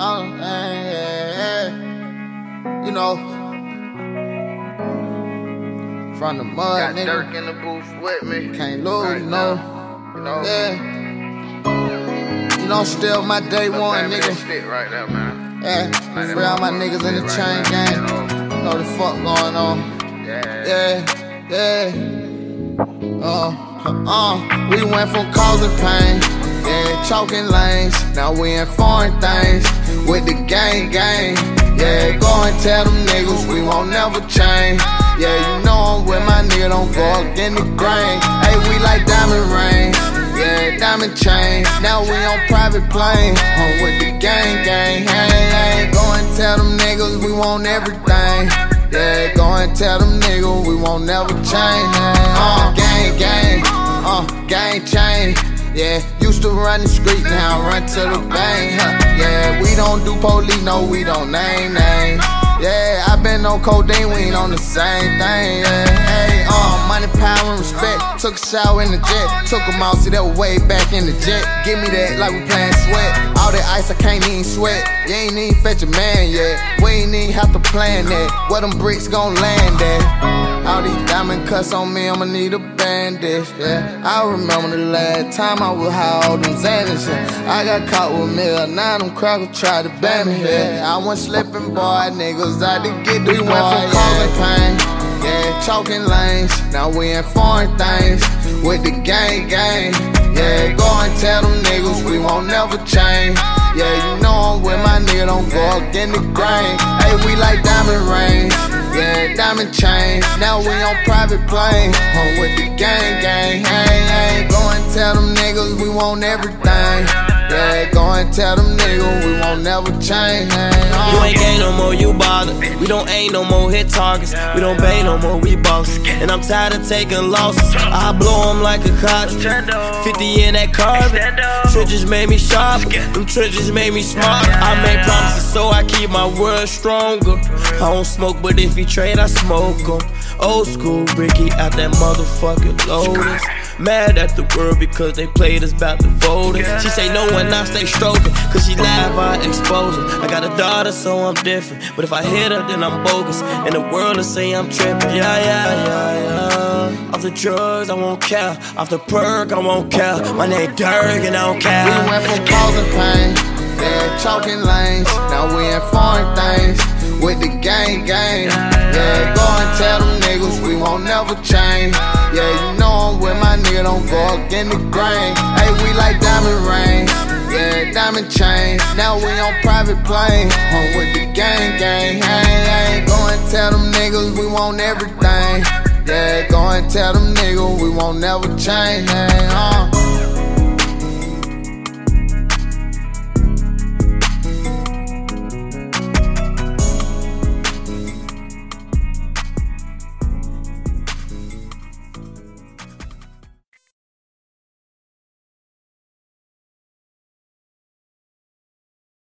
Oh, yeah, yeah. You know, from the mud, Got nigga. Durk in the booth with me. Can't lose, Right you know. now, You know. Yeah. You know, still my day one, nigga. shit right there, man. Yeah. Like Free all my niggas in the shit chain right gang. you know. The fuck going on. Yeah. Yeah, yeah. Uh, uh, we went from causing pain, choking lanes. Now we in foreign things with the gang, gang. Yeah, go and tell them niggas we won't never change. Yeah, you know I'm with my nigga, don't go against the grain. Hey, we like diamond rings. Yeah, diamond chains. Now we on private plane. I'm with the gang, gang. Hey, hey, go and tell them niggas we want everything. Yeah, go and tell them niggas we won't never change. Uh, gang, gang, uh, gang change. Yeah, used to run the street, now run to the bank. Huh? Yeah, we don't do police, no, we don't name names. Yeah, I been on codeine, we ain't on the same thing. Yeah, hey, uh, money, power, and respect. Took a shower in the jet, took a out, see that was way back in the jet. Give me that like we playing sweat. All that ice, I can't even sweat. You ain't even fetch a man yet. We ain't even have to plan that. Where them bricks gon' land at? All these diamond cuts on me, I'ma need a bandage. Yeah, I remember the last time I was high, all them Xanax. yeah. I got caught with me, now them crackers tried to ban me. Yeah, I went slipping, boy, niggas out to get the We went from causing pain. Yeah, choking lanes. Now we in foreign things with the gang, gang. Yeah, go and tell them niggas we won't never change. Yeah, you know I'm with my nigga, don't go up in the grain. Hey, we like diamond rings. Yeah, diamond chains. Now we on private plane. I'm with the gang, gang. Hey, hey, go and tell them niggas we want everything. Yeah, go and tell them niggas we won't never change. Hey, uh. You ain't gang no more, you bother. We don't aim no more, hit targets. We don't pay no more, we boss. And I'm tired of taking losses. I blow blow 'em like a cotton. 50 in that carbon. Trenches made me sharp. Them trenches made me smart. I make promises, so I keep my word stronger. I don't smoke, but if he trade, I smoke 'em. Old school Ricky out that motherfucking Lotus. Mad at the world because they played us about the voting. She say no one I stay stroking. Cause she laugh, I expose her. I got a daughter, so I'm different. But if I hit her, then I'm bogus. And the world will say I'm tripping. Yeah, yeah, yeah, yeah. Off the drugs, I won't care. Off the perk, I won't care. My name Durk, and I don't care. We went from causing pain, yeah, choking lanes. Now we in foreign things with the gang, gang. Yeah, go and tell them niggas we won't never change. Yeah, you know I'm with my nigga, don't go against the grain. Hey, we like diamond rings. Yeah, diamond chains. Now we on private plane. I'm with the gang, gang. Hey, hey, go and tell them niggas we want everything. Yeah, go and tell them niggas we won't never change. Hey, uh.